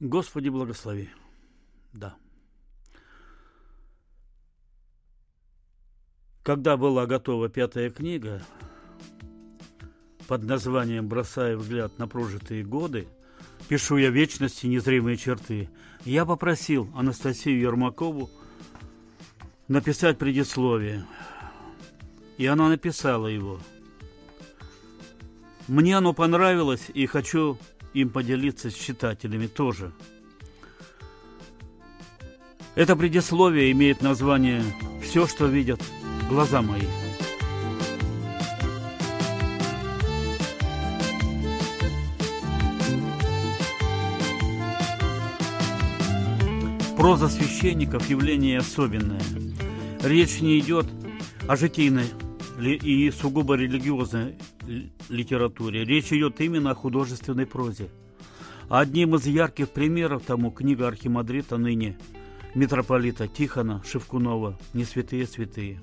Господи, благослови. Да. Когда была готова пятая книга под названием «Бросая взгляд на прожитые годы», пишу я вечности незримые черты, я попросил Анастасию Ермакову написать предисловие. И она написала его. Мне оно понравилось, и хочу им поделиться с читателями тоже. Это предисловие имеет название «Все, что видят глаза мои». Проза священников – явление особенное. Речь не идет о житийной и сугубо религиозной литературе. Речь идет именно о художественной прозе. Одним из ярких примеров тому книга архимандрита ныне митрополита Тихона Шевкунова «Не святые святые».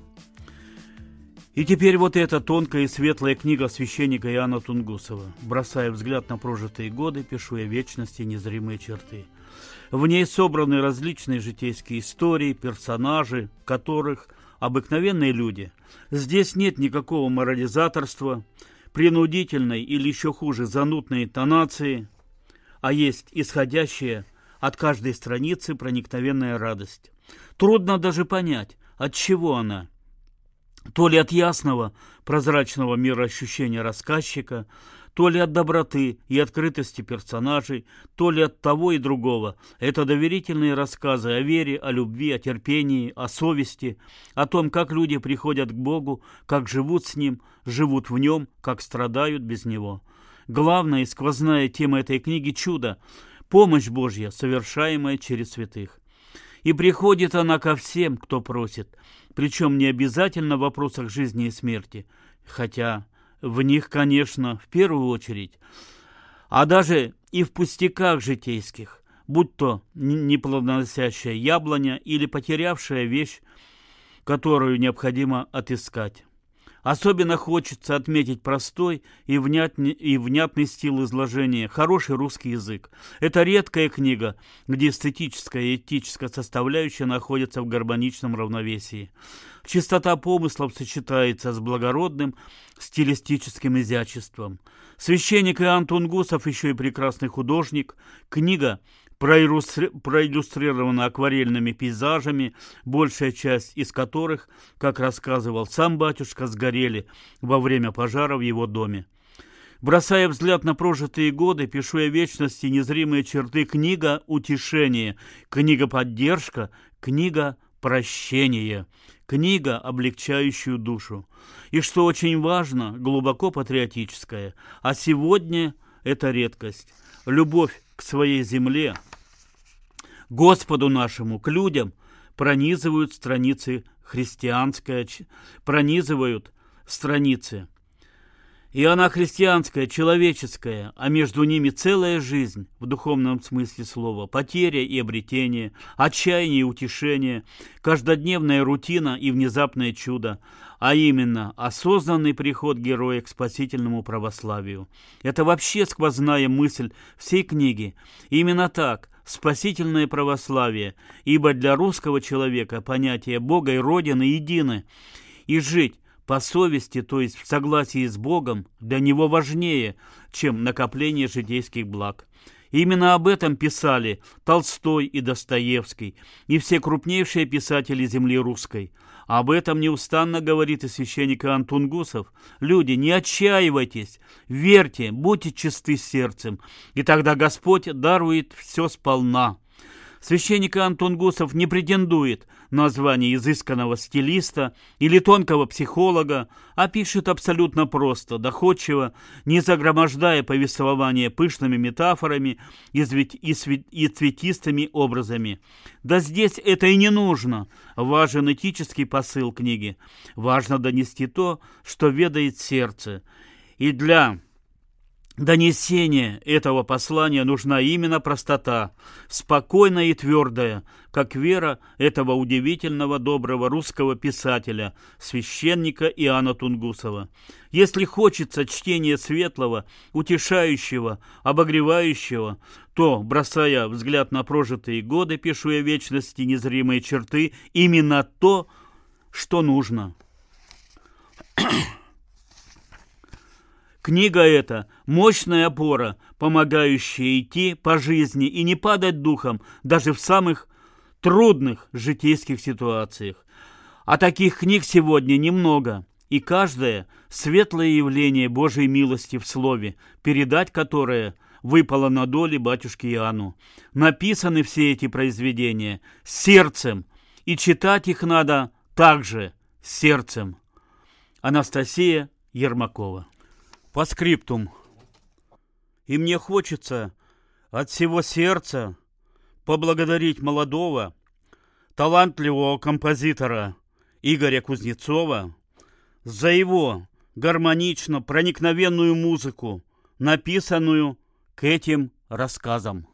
И теперь вот эта тонкая и светлая книга священника Иоанна Тунгусова. Бросая взгляд на прожитые годы, пишу я вечности незримые черты. В ней собраны различные житейские истории, персонажи, которых обыкновенные люди. Здесь нет никакого морализаторства, принудительной или еще хуже занудной интонации, а есть исходящая от каждой страницы проникновенная радость. Трудно даже понять, от чего она. То ли от ясного, прозрачного мироощущения рассказчика, то ли от доброты и открытости персонажей, то ли от того и другого. Это доверительные рассказы о вере, о любви, о терпении, о совести, о том, как люди приходят к Богу, как живут с Ним, живут в Нем, как страдают без Него. Главная и сквозная тема этой книги – чудо, помощь Божья, совершаемая через святых. И приходит она ко всем, кто просит, причем не обязательно в вопросах жизни и смерти, хотя в них, конечно, в первую очередь, а даже и в пустяках житейских, будь то неплодоносящая яблоня или потерявшая вещь, которую необходимо отыскать. Особенно хочется отметить простой и внятный, и внятный стил изложения, хороший русский язык. Это редкая книга, где эстетическая и этическая составляющая находятся в гармоничном равновесии. Чистота помыслов сочетается с благородным стилистическим изяществом. Священник Иоанн Тунгусов еще и прекрасный художник. Книга. Проиллюстрирована акварельными пейзажами, большая часть из которых, как рассказывал сам батюшка, сгорели во время пожара в его доме. Бросая взгляд на прожитые годы, пишу я вечности незримые черты книга утешения, книга поддержка, книга прощения книга, облегчающую душу. И что очень важно, глубоко патриотическая. А сегодня это редкость. Любовь к своей земле, Господу нашему, к людям пронизывают страницы христианская, пронизывают страницы и она христианская, человеческая, а между ними целая жизнь в духовном смысле слова, потеря и обретение, отчаяние и утешение, каждодневная рутина и внезапное чудо, а именно осознанный приход героя к спасительному православию. Это вообще сквозная мысль всей книги. именно так – спасительное православие, ибо для русского человека понятие Бога и Родины едины, и жить по совести, то есть в согласии с Богом, для него важнее, чем накопление житейских благ. Именно об этом писали Толстой и Достоевский, и все крупнейшие писатели земли русской. Об этом неустанно говорит и священник Иоанн Тунгусов. Люди, не отчаивайтесь, верьте, будьте чисты сердцем, и тогда Господь дарует все сполна. Священник Антон Гусов не претендует на звание изысканного стилиста или тонкого психолога, а пишет абсолютно просто, доходчиво, не загромождая повествование пышными метафорами и, и цветистыми образами. Да здесь это и не нужно. Важен этический посыл книги. Важно донести то, что ведает сердце. И для донесения этого послания нужна именно простота, спокойная и твердая, как вера этого удивительного доброго русского писателя, священника Иоанна Тунгусова. Если хочется чтения светлого, утешающего, обогревающего, то, бросая взгляд на прожитые годы, пишу я вечности незримые черты, именно то, что нужно. Книга эта – мощная опора, помогающая идти по жизни и не падать духом даже в самых трудных житейских ситуациях. А таких книг сегодня немного, и каждое – светлое явление Божьей милости в слове, передать которое выпало на доле батюшки Иоанну. Написаны все эти произведения сердцем, и читать их надо также сердцем. Анастасия Ермакова по скриптум. И мне хочется от всего сердца поблагодарить молодого, талантливого композитора Игоря Кузнецова за его гармонично проникновенную музыку, написанную к этим рассказам.